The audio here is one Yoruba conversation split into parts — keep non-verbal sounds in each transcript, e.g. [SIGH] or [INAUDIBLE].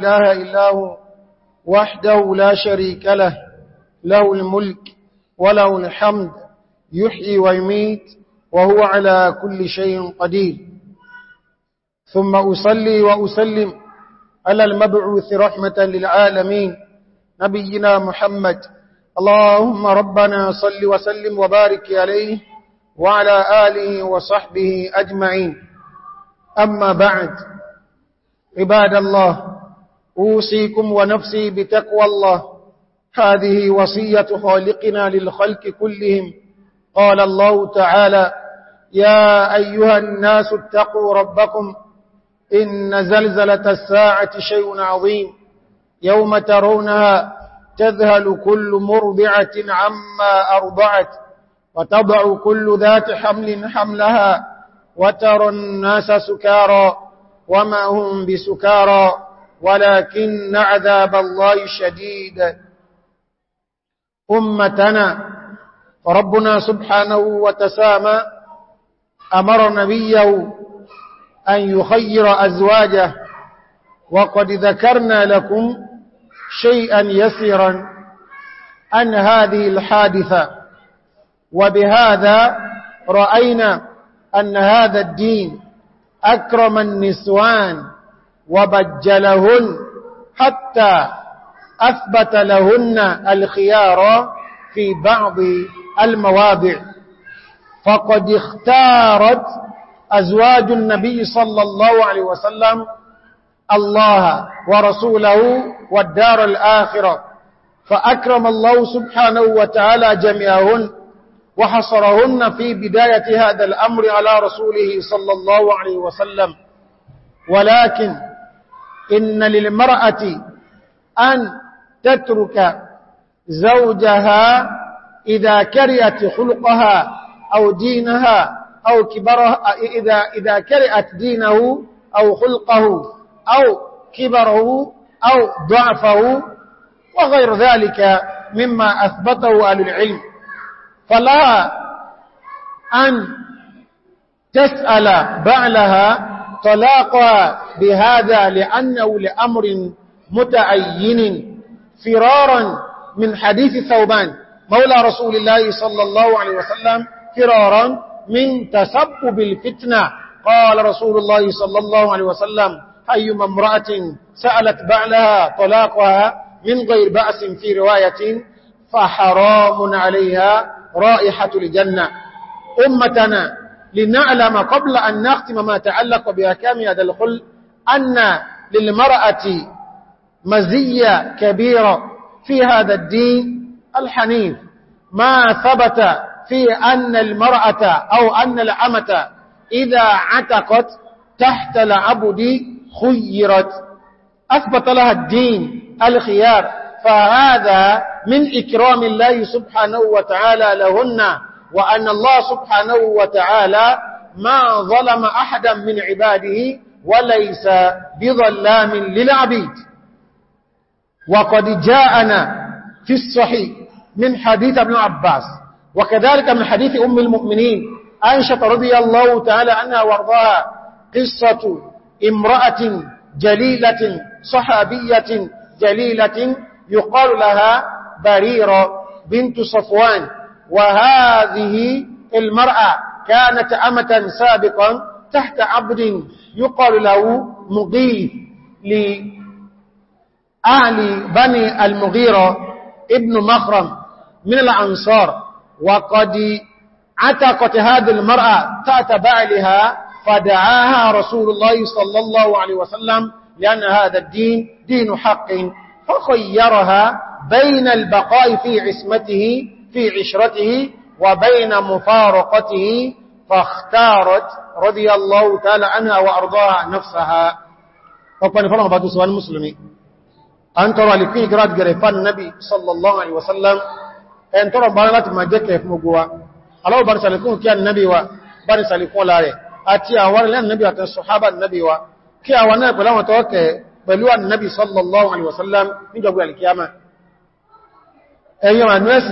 إله إلا هو وحده لا شريك له له الملك وله الحمد يحيي ويميت وهو على كل شيء قدير. ثم أصلي وأسلم على المبعوث رحمة للعالمين نبينا محمد. اللهم ربنا صل وسلم وبارك عليه وعلى آله وصحبه أجمعين. أما بعد عباد الله أوصيكم ونفسي بتقوى الله. هذه وصية خالقنا للخلق كلهم. قال الله تعالى يا أيها الناس اتقوا ربكم إن زلزلة الساعة شيء عظيم. يوم ترونها تذهل كل مرضعة عما أرضعت وتضع كل ذات حمل حملها وترى الناس سكارا وما هم بسكارا ولكن عذاب الله شديد. أمتنا فربنا سبحانه وتسامى أمر نبيه أن يخير أزواجه وقد ذكرنا لكم شيئا يسيرا عن هذه الحادثة وبهذا رأينا أن هذا الدين أكرم النسوان وبجلهن حتى أثبت لهن الخيار في بعض المواضع فقد اختارت أزواج النبي صلى الله عليه وسلم الله ورسوله والدار الآخرة. فأكرم الله سبحانه وتعالى جميعهن وحصرهن في بداية هذا الأمر على رسوله صلى الله عليه وسلم. ولكن إن للمرأة أن تترك زوجها إذا كرئت خلقها أو دينها أو كبرها إذا, إذا كرئت دينه أو خلقه أو كبره أو ضعفه وغير ذلك مما أثبته أهل العلم. فلا أن تسأل بعلها طلاقها بهذا لأنه لأمر متعين. فرارا من حديث ثوبان مولى رسول الله صلى الله عليه وسلم فرارا من تسبب الفتنة. قال رسول الله صلى الله عليه وسلم أيما امرأة سألت بعلها طلاقها من غير بأس في رواية فحرام عليها رائحة الجنة. أمتنا لنعلم قبل أن نختم ما تعلق بأكام هذا الخل أن للمرأة مزية كبيرة في هذا الدين الحنيف. ما ثبت في أن المرأة أو أن العمة إذا عتقت تحت العبد خيرت. أثبت لها الدين الخيار فهذا من إكرام الله سبحانه وتعالى لهن. وأن الله سبحانه وتعالى ما ظلم أحدا من عباده وليس بظلام للعبيد. وقد جاءنا في الصحيح من حديث ابن عباس وكذلك من حديث أم المؤمنين أنشط رضي الله تعالى عنها وارضاها قصة امرأة جليلة صحابية جليلة يقال لها بريرة بنت صفوان. وهذه المرأة كانت أمة سابقا تحت عبد يقال له مغيث لأهل بني المغيرة ابن مخرم من الأنصار. وقد عتقت هذه المرأة تأت بعلها فدعاها رسول الله صلى الله عليه وسلم لأن هذا الدين دين حق فخيرها بين البقاء في عصمته في عشرته وبين مفارقته فاختارت رضي الله تعالى عنها وأرضاها نفسها فقال فرما بعد سؤال المسلمين أن ترى لكي قرات قريفان النبي صلى الله عليه وسلم أن ترى بارلات ما جاك يفمقوا الله بارس لكم كي النبي وبارس لكم لاري أتي أولا لأن النبي أتى الصحابة النبي وكي أولا قلما توقع بلوى النبي صلى الله عليه وسلم من جبوا الكيامة أيها الناس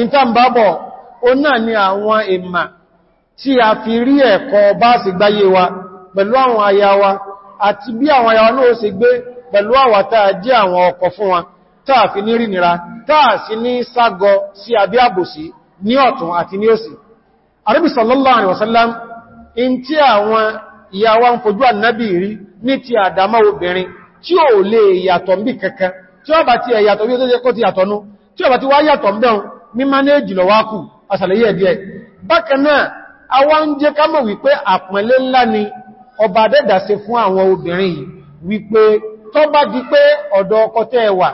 in tá ń bábọ̀ o náà ní àwọn èmà tí a fi rí ẹ̀kọ́ bá sì gbáyé wa pẹ̀lú àwọn aya wa àti bí àwọn aya wa náà sì gbé pẹ̀lú àwàtà jẹ́ àwọn ọkọ fún wa táà fi ní rínira táà sí ní ságọ sí abí ní ọ̀tún àti ní òsì. Sallallahu wasallam in tí àwọn ìyàwó ń fojú ànábì rí ní ti àdámọ́ obìnrin tí ó lè yàtọ̀ bí kankan tí ó bá ti ẹ̀yàtọ̀ bí ó tó jẹ́ kó ti yàtọ̀nú tí ó bá ti wá yàtọ̀ mbẹ̀un ní manéjì lọ wákù asàlẹ̀yẹ ẹ̀díẹ̀. Bákan náà, àwọn ń jẹ́ ká mọ̀ wípé àpẹẹlẹ ńlá ni ọba dẹ́dà ṣe fún àwọn obìnrin wípé tó bá di pé ọ̀dọ̀ ọkọ tẹ́ wà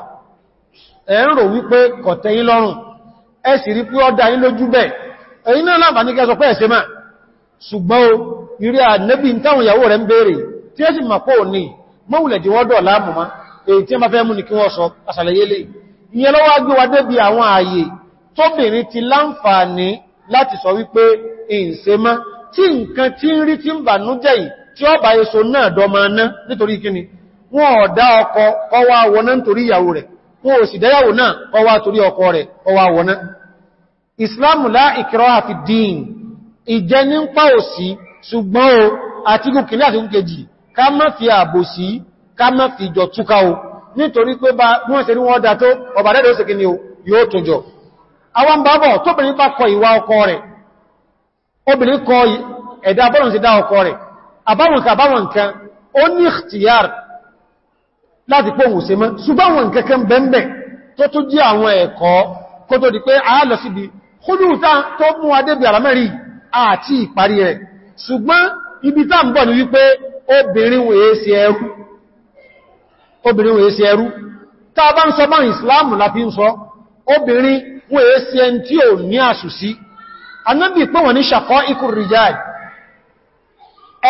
ẹ̀ ń rò wípé kọ̀tẹ́ yín lọ́rùn. Ẹ sì rí pé ọdá yín lójú bẹ̀ ẹ̀yin náà láàbà ní kẹsọ pé ẹ̀ṣẹ́ máa ṣùgbọ́n ìrí ànẹ́bí táwọn ìyàwó rẹ̀ ń béèrè tí ó sì mà pò ní a máa fẹ́ ìyẹn lọ́wọ́ gbé wa débi àwọn ààyè tóbìnrin ti láǹfààní láti sọ wípé ìǹsẹ́má tí nǹkan tí ń rí tí ń bà nújẹ́ yìí tí ó bá èso náà dọmọ ná nítorí kíni? Wọ́n ọ̀dá ọkọ ọwá wọná nítorí ìyàwó rẹ̀. Wọ́n ò sì dáyàwó náà ọwá torí ọkọ rẹ̀ ọwá wọná. Islamu la ikraha fi din ìjẹ ní ń pa òsí ṣùgbọ́n ni o àwọn bàbọ̀ tóbìnrin bá kọ ìwà ọkọ rẹ̀ obìnrin kọ ẹ̀dá bọ́rùn sí dá ọkọ rẹ̀ àbáwọn nǹkan àbáwọn nǹkan ó ní ikhtiyar láti pọ̀ òun se mọ́. Ṣùgbọ́n kẹ́kẹ́ bẹ̀m̀bẹ̀ tó tó jí àwọn ẹ̀kọ́ kó tó di pé a lọ síbi kúrúta tó mú sọ bá ìsìláàmù láti ń sọ obìnrin wèé sí ẹn tí ò ní àṣùsí anábì pé wọ́n ní ṣàkọ́ ikú rijal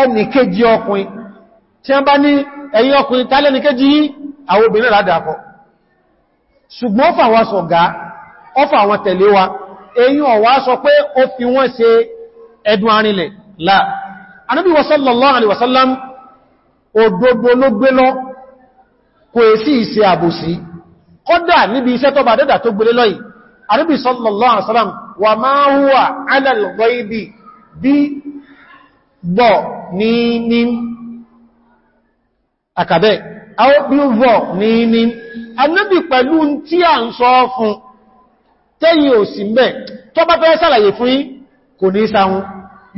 ẹnì kejì ọkùnrin. Tí wọ́n bá ní ẹ̀yin ọkùnrin tálẹ́ ní kéjì àwọn obìnrin rádàkọ́ ṣùgbọ́n wa. Wọn èyí ọ̀wá sọ pé ó wọ́n láà Ànábì sallallahu alaihi wasallam òdodo ló gbé lọ. Kò èsì ìṣe àbòsí kọ́dà níbi iṣẹ́ tó bá dẹ́dà tó gbélé lọ́yìí. Ànábì sallallahu alaihi wasallam wa ma huwa ala al-ghaibi. Bí gbọ́ ní ní. Àkàbẹ̀ àwọn bí ó vọ̀ ní ní. Ànábì pẹ̀lú tí a ń sọ fún tẹ́yìn ò sí mẹ́ tó bá fẹ́ ṣàlàyé fún yín kò ní sáhun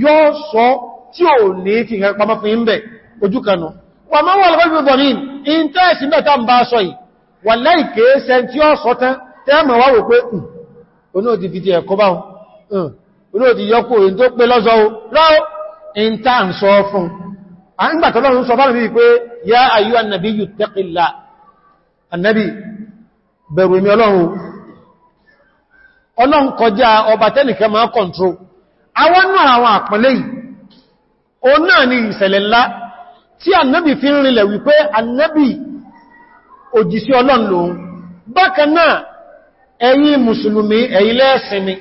yóò sọ tí ò ní fi hàn pamọ́ fún yín bẹ̀ ojú kanú wà máa wà lọ́gbẹ́ gbogbo ní ìntẹ́ẹ̀sì mẹ́ta ń bá sọ yìí wà láìkéẹ́sẹ́ tí ó sọ tán tẹ́ẹ̀mọ̀ wá wò pé onóòdì fi ti ẹ̀kọ́ bá wọn. Onóòdì yọkù èyí tó pé lọ́sọ́ rọ́ ìntà ń sọ fún àìgbàtọ̀lọ́run sọ fánà bí pé yá ayú annabi yù tẹ́kìlá annabi bẹ̀rù èmì ọlọ́run ọlọ́run kọjá ọba tẹ́nìkẹ́ máa kọ̀ntró àwọn náà àwọn àpẹẹlẹ́ yìí. O náà ni ìṣẹ̀lẹ̀ ńlá tí annabi fi ń rinlẹ̀ wípé annabi òjìsí ọlọ́run lòun. Bákan náà ẹ̀yin mùsùlùmí ẹ̀yin lẹ́ẹ̀sinmi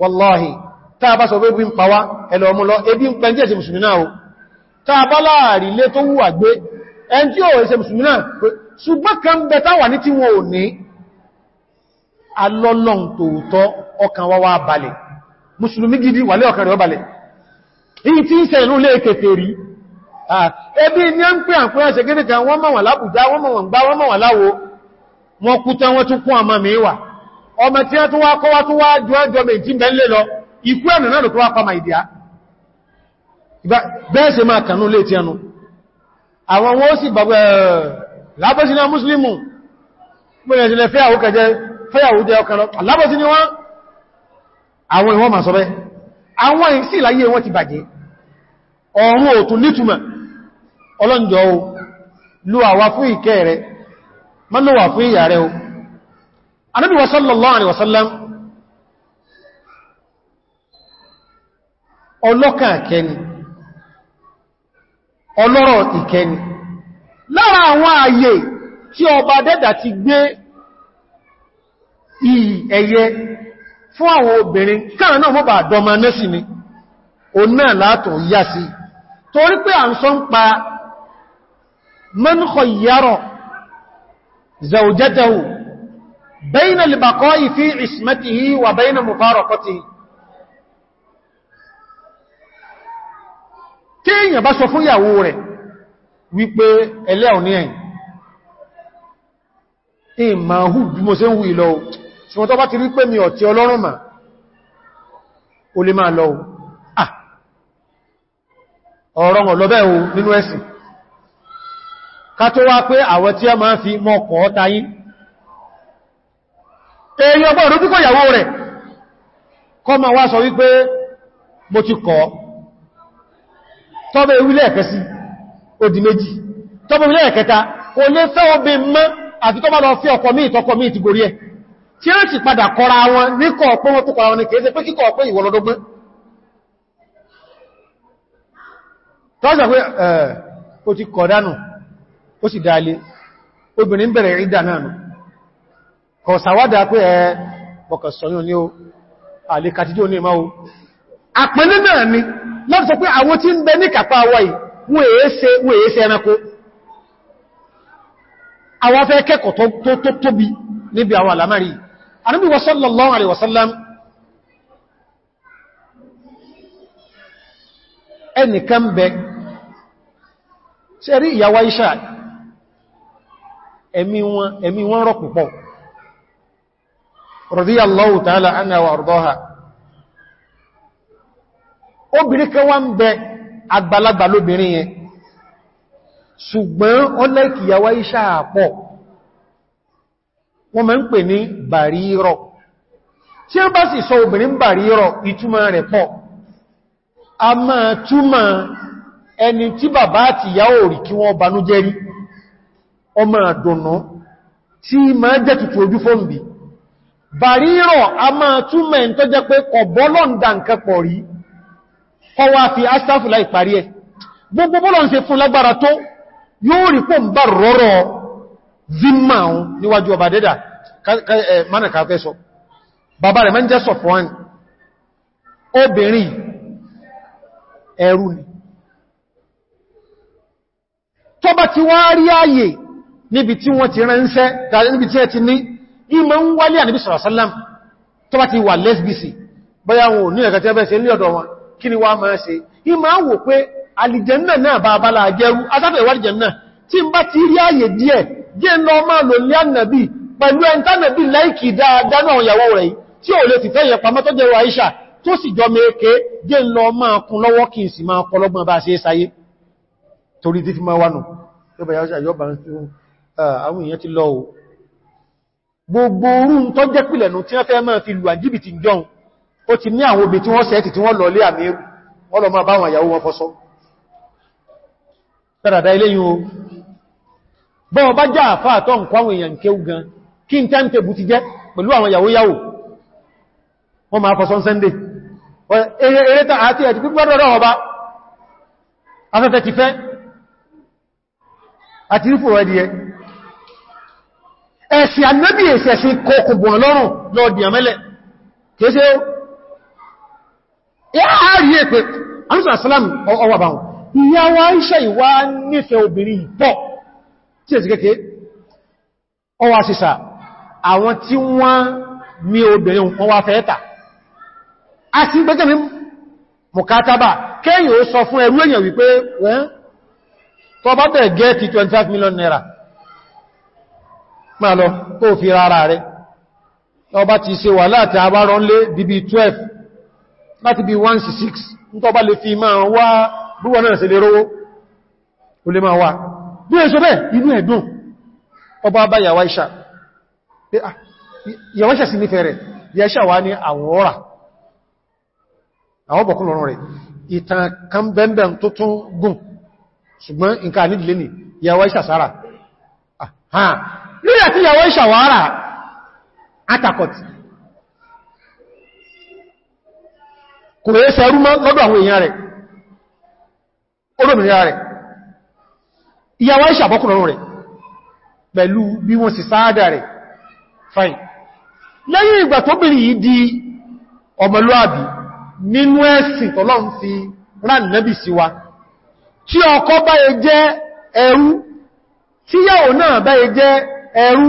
wallahi táa bá sọ pé ń pàwá ẹlọ ọmọ lọ ebi ń pẹ́ jẹ́ náà o. Táa bá láàrí lé tó wùwà gbé ẹn tí ó ṣe mùsùlùmí náà ṣùgbọ́n kan bẹ táwà ní tí wọn ò ní alọ́lọ́n tòótọ́ ọkàn wa wá balẹ̀. Mùsùlùmí gidi wà lé ọkàn rẹ̀ balẹ̀. Èyí tí ń sẹ̀rún lé kèfè rí ẹbí ní ń pè àpẹ́ ẹ̀ṣẹ̀ gẹ́gẹ́ kan wọ́n mọ̀ wọ́n lábùjá wọ́n mọ̀ wọ́n gbá wọ́n mọ̀ wọ́n láwo. Wọ́n kú tán wọ́n tún kún àmà mẹ́wà ọmọ tí wọ́n tún wá kọ́ wá tún wá jọ ẹjọ́ tí bẹ́ńlẹ̀ lọ. Ikú ẹ̀nà náà tó wá pa máa ìdíá bẹ́ẹ̀ ṣe máa àwọn wọ́n sì sọ bẹ́ àwọn ìsì láyé wọ́n ti bàjẹ́. Ọ̀run òtún nítumọ̀ ọlọ́njọ́ o lú àwá fún ìkẹ́ rẹ̀ mọ́lọ́wà fún ìyà rẹ̀ o. Ànábì sallallahu alaihi ọlọ́kà kẹni ọlọ́rọ̀ ìkẹni lára àwọn ààyè tí ọba dẹ́dà ti gbé ẹ̀yẹ fún àwọn obìnrin káà náà mọ́bà dọmọ nẹ́sì ni o náà látọ̀ yá sí. Torí pé à ń sọ ń pa zawjatahu bayna al-baqa'i fi ismatihi wa bayna mufaraqatihi tí èyàn bá sọ fún ìyàwó rẹ̀ wípé ẹlẹ́ òní ẹ̀yìn. Ìmà hù bí mo ṣe ń hù ìlọ ṣùgbọ́n tó bá ti rí pé mi ọ̀tí ọlọ́run mà o lè máa lọ ah! Ọ̀rọ̀ ọ̀lọ́bẹ̀ o nínú ẹ̀sìn ká tó wá pé àwọ̀ tí a máa fi mọ́ kọ́ tayí èyí ọgbọ́ ìrú púpọ̀ ìyàwó rẹ̀. Kọ́ ma wá sọ wípé mo ti kọ́ tọ́bẹ̀ ìwílẹ̀ ẹ̀kẹ́ sí odi méjì. Tọ́bẹ̀ ìwílẹ̀ ẹ̀kẹta kò lè fẹ́ obì pé ẹ̀ ó ti kọ̀ dánù ó sì dáalé obìnrin bẹ̀rẹ̀ ìdà náà nù. Kọ̀ sàwádà pé ẹ bọ̀kọ̀ sọ̀yún ní ó àlékàtíjò ní ìmáwó àpẹẹlẹ́ náà ni lọ́pọ̀ sọ pé àwọn tí ń bẹ ní kàpá wà yìí wọ́n èése ẹranko. Àwọn afẹ́ kẹ́kọ̀ọ́ tó tóbi níbi àwọn ẹnìkan bẹ. Ṣe rí ìyàwó Aisha ẹ̀mí wọn ẹ̀mí wọn rọ̀ púpọ̀. Radiyallahu ta'ala anha wa ardaha. Obìnrin kan wá ń bẹ àgbàlagbà lóbìnrin yẹn. Ṣùgbọ́n ọlẹ́kì ìyàwó Aisha pọ̀. Wọ́n máa ń pè ní bàrírọ̀ tí ó bá sì sọ obìnrin bàrírọ̀ ìtumọ̀ rẹ̀ pọ̀. A máa túmọ̀ ẹni tí bàbá àti ìyá òrì kí wọ́n banújẹ́ rí ọmọ àdùnnú tí máa jẹ́ tutù ojú fóǹbì bàrírọ̀ a máa ẹni tó jẹ́ pé kọ̀bọ́lọ́ndà nǹkan pọ̀ rí kọ́ wá fi astafu láì parí ẹ̀. Gbogbo bọ́lọ̀ ń ṣe fún lágbára tó yóò rí pọ̀ ń bá rọ́rọ̀ zimma níwájú ọba dẹ́dà. Mánà fún níbi tí wọ́n ti ránṣẹ́ tàbí níbi tí ẹ ti ní. Ìmọ̀ ń wálé àníbí sọ̀rọ̀sálàm tó bá ti wà lẹ́sbìsì. Báyá wọn ò ní ẹ̀kẹ́ tí ẹbẹ́ ṣe ní ọ̀dọ̀ wọn kí ni wá máa ṣe? Ìmọ̀ á wò pé alìjẹ̀nnà náà bá bá láàjẹ́rú asáfẹ́ ìwádìjẹ̀nnà tí ń bá ti rí ààyè díẹ̀ díẹ̀ lọ máa lò lé ànàbí pẹ̀lú ẹntánàbí láìkì dáadáa náà ìyàwó rẹ̀ tí ò lè ti fẹ́ yẹ pamọ́ tó jẹ́ Àìṣà tó sì jẹ́ tí fi àwọn èèyàn ti lọ gbogbo orú tó jẹ́ pìlẹ̀nù tí wọ́n fẹ́ máa fi lù àjíbìtì jọun ó ti ní àwọn obì tí wọ́n sẹ́ẹ̀tì tí wọ́n lọ lé àmì máa bá wọn fọ́sọ́ àti ẹ̀tì pípọ́dọ̀dọ̀ ọba ẹ̀sì annabi èsì ẹ̀sì kọkùnbùn lọ́rùn lọ́dì àmẹ́lẹ̀. Kéèsé ó. Yá rí èpè. Anúsàsálàmù ọwà báwọn ìyàwó Aisha ìwá nífẹ̀ẹ́ obìnrin pọ̀. Tí èsì kéèké ọwà sísà àwọn tí wọ́n mí obìnrin wọn wá fẹ́ẹ́ta a ti gbẹ́gẹ́ mi mọ̀kátàbà kẹ́yìn ó sọ fún ẹrú èyàn wípé wọ́n tó bá bẹ̀ gẹ́ẹ̀tì 25 million naira máa lọ kó fi rárá rẹ̀. Bá ti ṣe wà láti àbárán lé bíbí 12 láti bí 166 ní tó bá lè fi máa wá búwọ́ náà sí lè rówó o lè máa wá. Bí èso bẹ́ inú ẹ̀dùn ọba bá yàwá ìṣà yàwá ìṣà sí nífẹ̀ẹ́ rẹ̀. Yà ìṣà wá ní àwọn ọ̀rà. Àwọn bọ̀kún lọ́rọ̀ rẹ̀ lórí àti yàwó ìṣàwárà atakọ̀tì kò rẹ̀ ṣẹrú mọ́ lọ́dọ̀ àwọn èèyàn rẹ̀ olómìnira rẹ̀. Ìyàwó ìṣàbọ́kùn lọ́rọ̀ rẹ̀ pẹ̀lú bí wọ́n sì sáádà rẹ̀. Fine. Lẹ́yìn ìgbà tó bìnrin yìí di ọmọlúàbí nínú ẹ̀sìn tọ́lọ́n fi rán nẹ́bì sí wa tí ọkọ báyẹ jẹ́ ẹrú tíyàwó náà báyẹ jẹ́ ẹrú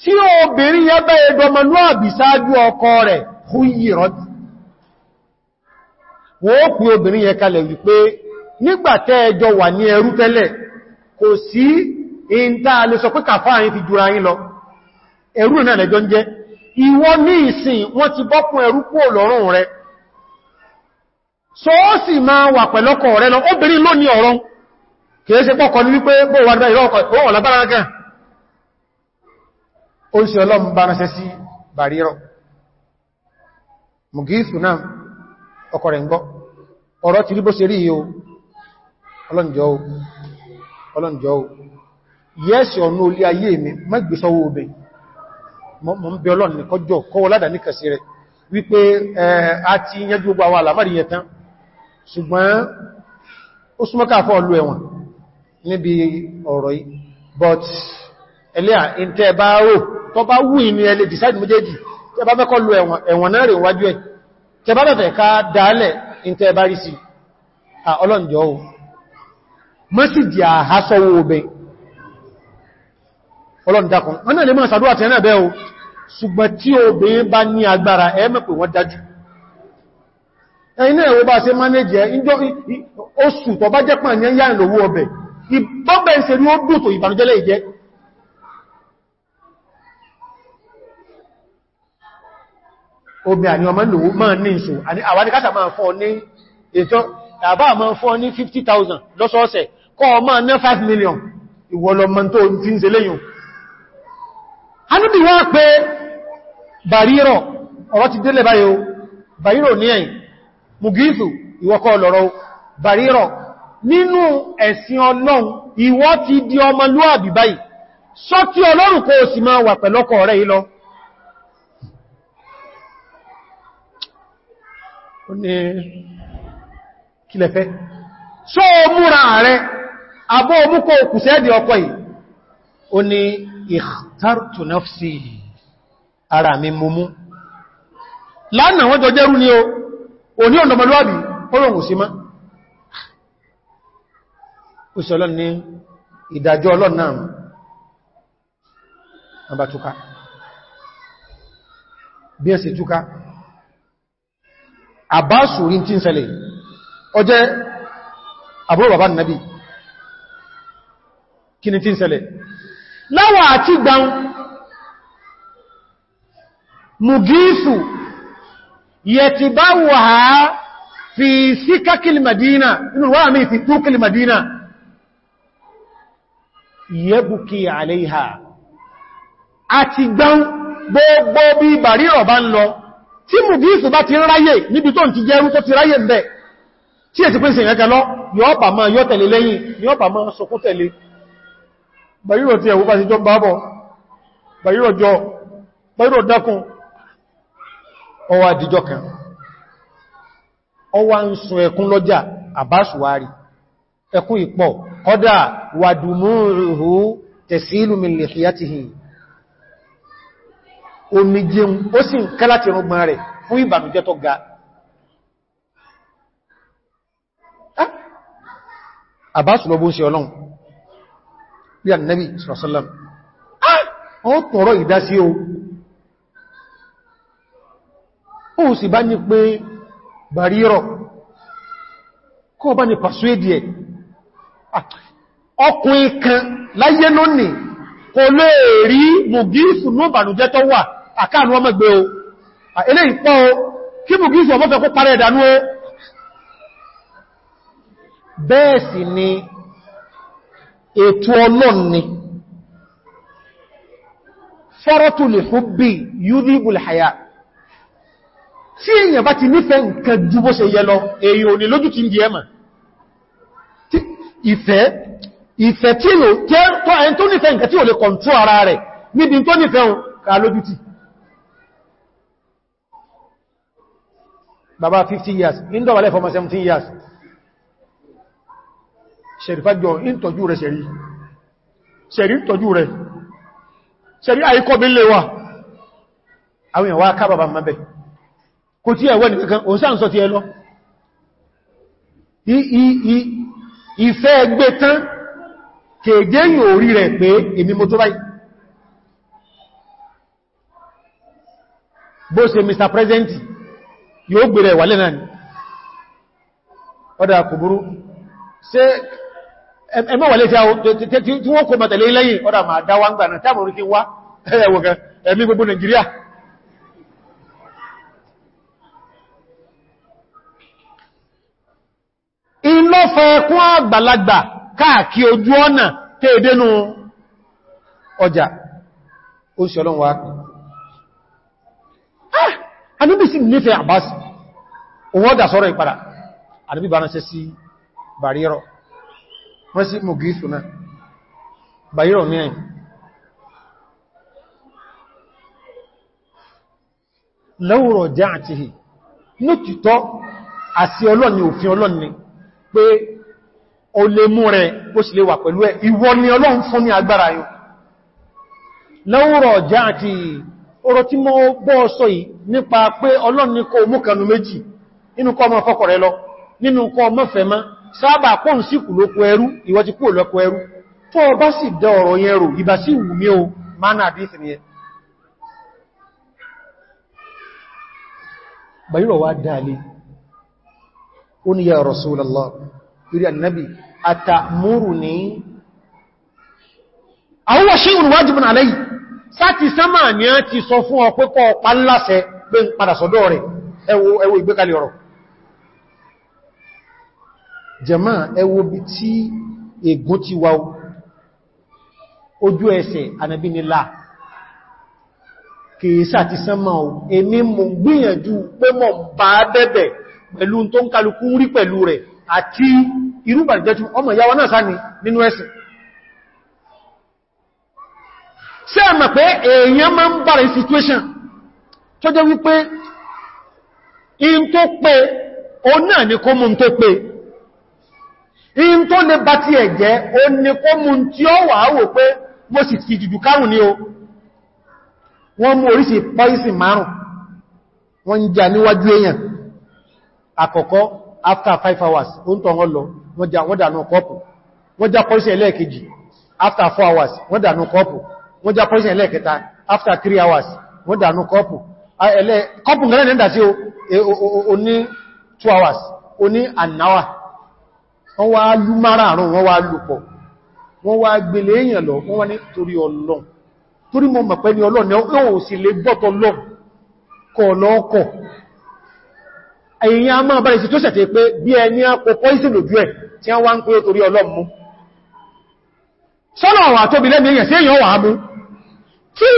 tí obìnrin yẹ báyẹ dọmọlúàbí sáájú ọkọ rẹ̀ huyirat wọ́n pè obìnrin yẹ kalẹ̀ wípé nígbàtẹ́ ẹjọ́ wà ní ẹrú tẹ́lẹ̀ kò sí ìntà lè sọ pé kàfáàrin fi jura yín ní ìsìn wọ́n wà ní ọ̀rọ̀. Kìí lábára gán ó sì ọlọ́run bá ránṣẹ́ sí bàrírọ̀ mùgíìsù náà ọkọ̀ rẹ̀ ń gbọ́. Ọ̀rọ̀ ti rí bó ṣe rí yíò ọlọ́njọ́ yẹ́sì ọ̀nà olí ayé mi mẹ́gbẹ̀sọ́wọ́ obìnrin mọ́ ń bẹ ọlọ́run ní ní wípé a ti yẹn gbogbo àwọn àlàmàrí bá rò tó bá wù ní ẹlẹ́ decide méjèèjì. Tẹ́ bá fẹ́kọ́ lu ẹ̀wọ̀n náà rẹ̀ wájú ẹ̀. Tẹ́ bá fẹ́ ká dálẹ̀ ìntẹ́ bá rí sí. Ọlọ́njọ́ o. Mọ́sídìí àhásọ́wọ́ obẹ̀ ọlọ́ndakùn wọ́n náà lè máa sàdúwà tí ẹ̀nà bẹ́ o. Ṣùgbọ́n tí obìnrin bá ní agbára tó ìbọ́bẹ̀ rí ó dùtò ìbànújẹ́lẹ̀ ìjẹ́ obi àni ọmọ ìlòwó máa ní ìṣò àwádìkásà máa fọ́ ní ètò àbá máa fọ́ ní 50,000 lọ́sọ́ọ̀sẹ̀ kọ́ ọmọ ní 5 million. Ìwọ̀lọ́mọ tó ti ń ṣe léyìn Anúbì wọ́n pé Bàrírọ̀ ọ̀rọ̀ ti délẹ̀ báyìí o, Bàrírọ̀ ní ẹ̀yìn, Mùgífù ìwọ́kọ́ lọ́rọ̀ Bàrírọ̀ nínú ẹ̀sìn Ọlọ́run ìwọ ti di ọmọlúwàbí báyìí, sọ tí Ọlọ́run kó sì máa wà pẹ̀lọ́kọ̀ rẹ̀. Ó ní kílẹ̀fẹ́, sọ múra rẹ̀, abọ́ omúkọ òkùsẹ́dì ọkọ̀ yìí, ó ní ìhtàrtù nafsi ara mi múmú lánàá wọ́n jọ jẹ́rú ní o. Òní ọ̀nàmọ̀lúwàbí ọlọ́run sí má ní bí ẹsẹ̀ túká àbáṣù rí tí ń ṣẹlẹ̀. Ọjẹ́ àbúrò bàbá nàbí kí ni tí ń ṣẹlẹ̀? Láwà àti gbọ́n mùgísù yẹ̀tì bá wà fi síkákìlì madina inú wà mí fi túkìlì madina. Yẹ́bùkì àléhà àti gbọ́n gbogbo bí bàrírọ̀ bá ń lọ tí mùgísù bá ti ráyè níbi tó ti jẹ́rú tó ti ráyè ń bẹ̀ tí èsì pín sí ìrẹ́kẹ́ lọ yọ́ bà máa yọ́ tẹ̀lé lẹ́yìn yọ́ bà máa sọkún tẹ̀lé. Bàyírò tí ẹ̀wọ́ bá bábọ̀ bàyírò jọ ọwà àdíjọ kan. Ọwà ń sun ẹkún lọ́jà àbáṣùwárí ẹkún ìpọ̀. Kọ́dà wàdùmúrùhù tẹ̀sílù min lihiyatihi omi jẹun ó sì ń kẹ́ láti rọgbọ́n rẹ̀ fún ìbànújẹ́ tó ga. Àbáṣùlọ́bó ń ṣe ọlọ́run. Bí annabi sallam ó tọ̀rọ ìdásí o. Ó sì bá ní pé bàrírọ̀ kọ́ bá ní pàṣúédì ẹ̀. Ọkùnrin kan láyé lónìí kò lè rí mùgísù ní ìbànújẹ́ tó wà àkáànú ọmọ gbé o. Ilé ìpọ́ o. Kí mùgísù ọmọ fẹ́ kó parẹ́ ìdánú o. Bẹ́ẹ̀ sì ni ètò ọlọ́n ni. Fọ́rọ́tù lè hubbi yudhibul haya. Tí èyàn bá ti nífẹ̀ẹ́ nǹkan ju bó ṣe yẹ lọ èyàn ò ní lójú ti ń di ẹmà ìfẹ́ ìfẹ́ tí ó tó ẹni tó nífẹ̀ẹ́ nǹkan tí ò lè kọ̀ntú ara rẹ̀ níbi tó nífẹ̀ẹ́ ká lójú ti bàbá 50 years. Indọ́wàlẹ́ fọmọ 17 years. Ṣẹ̀rìfàjọ ìntọ̀jú rẹ̀ ṣẹ̀rí. Ṣẹ̀rí tọ́jú rẹ̀. Ṣẹ̀rí àíkọ́ bí lè wà àwọn èèyàn wá kábàbà mẹ́bẹ̀ kò tí ẹ̀wẹ́ nìkankan òun sáà ń sọ ti ẹ lọ. Ìfẹ́ ẹgbẹ́ tán kèèjé yìí orí rẹ̀ pé èmi mo tó. President yóò gbèrè wà lẹ́nà ni. Ọdá kòbúrú ṣe ẹmọ́ wà lé tí wọ́n kò mọ̀tẹ̀lé lẹ́yìn ọdá ma dáwà ń gbà náà táàmù orí kí wá. Ẹwọ̀gẹ́ ẹ̀mí gbogbo Nàìjíríà. Iná fẹ́ẹ̀kún àgbàlagbà káàkiri ojú ọ̀nà tẹ́ẹ̀dẹ́nu ọjà. Ó ṣe ọlọ́run wá. ah anúbí sí nífẹ̀ẹ́ àbáṣì òun ọdà sọ́rọ̀ ìpadà. Anúbí bá ránṣẹ́ sí bàrírọ̀. Wọ́n sí mọ̀gífù náà. Bàrírọ̀ ní ẹ̀yìn. Lọ́wọ́rọ̀ jẹ́ àtìhì ní tìtọ́ àti ọlọ́ni òfin ọlọ́ni pé o lè mú rẹ̀ ó sì lè wà pẹ̀lú ẹ̀. Ìwọ ni ọlọ́run fún ní agbára yóò lọ́wọ́rọ̀ já àti ọ̀rọ̀ tí mọ́ gbọ́ sọ yìí nípa pé ọlọ́run ní kó mú kanú méjì nínú kọ́ ọmọ fọ́kọ̀ lọ nínú kọ́ ọmọ fẹ́mọ́ sábà pọ́n sí kù lókù ẹrú ìwọ kú lókù ẹrú. Tó bá sì dá ọ̀rọ̀ yẹn rò ìbá sí sáti sánmà ní a ti sọ fún ọ pé kọ́ ọ̀pá ńláṣẹ pé ń padà sọ́dọ̀ rẹ̀. Ẹwọ ìgbékalẹ̀ ọ̀rọ̀. Jẹma ẹwọ bí tí ègún ti wá ojú ẹsẹ̀ ànàbí nílá kìísà ti sánmà ò èmi mò gbìyànjú pé mọ̀ bá bẹ́bẹ̀ pẹ̀lú tó ń kálukú rí pẹ̀lú rẹ̀ àti irúbàjẹ́jú ọmọ ìyàwó náà sáni nínú ẹ̀sìn ṣé ẹ mọ̀ pé èèyàn máa ń bára situation? Tó jẹ́ wípé in tó pé o náà ní kó mú tó pé in tó lè bá ti ẹ̀jẹ́ o ní kó mú tí ó wà áwò pé mo sì ti jùjù kárùn ní o. Wọ́n mú oríṣi pọ́ìsì márùn wọ́n ń jà níwájú èèyàn. Àkọ́kọ́ after five hours ó ń tọ́ wọ́n lọ wọ́n dànù kọ́pù wọ́n já pọ́ìsì ẹlẹ́ẹ̀kejì after four hours wọ́n dànù kọ́pù wọ́n já pọ́ìsì ẹlẹ́ẹ̀kẹta after three hours wọ́n dànù kọ́pù kọ́pù gẹ́rẹ́ ní ìdásí o. Ní two hours o ní an hour. Wọ́n wá lú márààrùn wọ́n wá lùpọ̀ wọ́n wá gbèlè èèyàn lọ wọ́n wá ní torí ọlọ́n torí mọ́ mọ̀pẹ́ ní ọlọ́n yóò sì lè gbọ́tọ̀ lọ kọ̀. A máa bá ìsì tó sọ́nà àwọn àtóbi lẹ́mí èyàn sí èyàn wà tí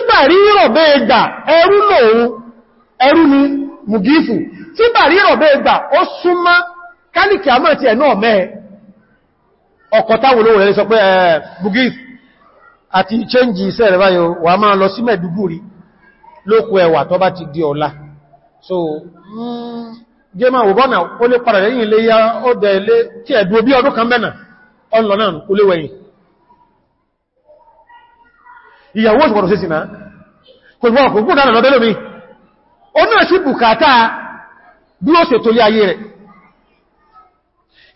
tí bàrí rọ̀bẹ́ ó súnmọ́ kálìkì àmọ́ ti ẹ̀ náà mẹ́. Ọkọ̀ táwọn olówó rẹ̀ sọ pé mùgífù àti chẹ́njì iṣẹ́ rẹ̀ báyọ wà máa lọ sí Mẹ̀dúgùrí lókù ẹwà tó bá ti di ọ̀la. So jẹ́ lé wẹ̀yìn ìyàwó òṣùpọ̀rọ̀ sí sínà kò gbọ́n kò gbọ́n dára lọ́bẹ́ lómi. Ó náà sí bùkátà bí ó ṣètò lé ayé rẹ̀.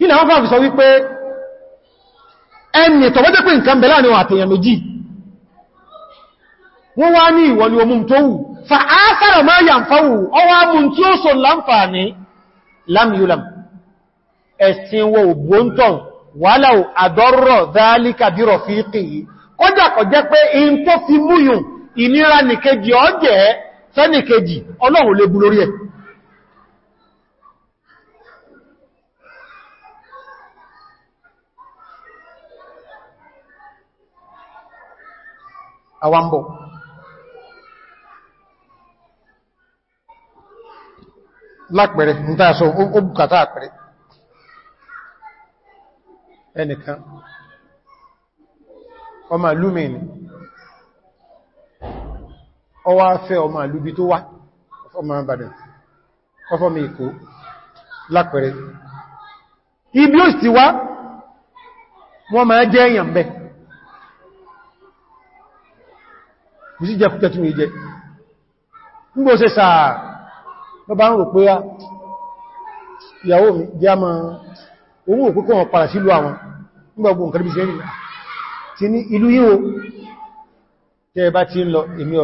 Ilẹ̀ wọ́n fàfi sọ wípé ẹni tọ̀wọ́jẹ́ pé nǹkan bẹ̀lá ni wọ́n àtèyàn méjì wọ́n wá ní ìwọ̀ rafiqihi kọjá kọjẹ́ pé in tó fi múyùn ìnira nìkejì ọjẹ́ fẹ́nìkejì ọlọ́run lè bú lórí ẹ̀. Àwambọ̀ lápẹẹrẹ níta sọ ó bùkátà àpẹẹrẹ. Ẹnìkan ọmọ ìlúmìnì ọwá fẹ́ ọmọ ìlúbi tó wá ọmọ Ìbàdàn ọfọ́mọ Èkó lápẹẹrẹ. Ibi ó sì wá wọ́n máa jẹ́ èèyàn bẹ́ kò sí jẹkútẹ́ tún ìjẹ nígbò ṣe sàá bọ́bá ń rò pé ìyàwó mi jẹ́ àmà owó òkúkọ wọn padà sílú àwọn. Nígbàgbò nǹkan bí sẹ́rìn ti ní ìlú yíò tẹ́ bá ti ń lọ èmi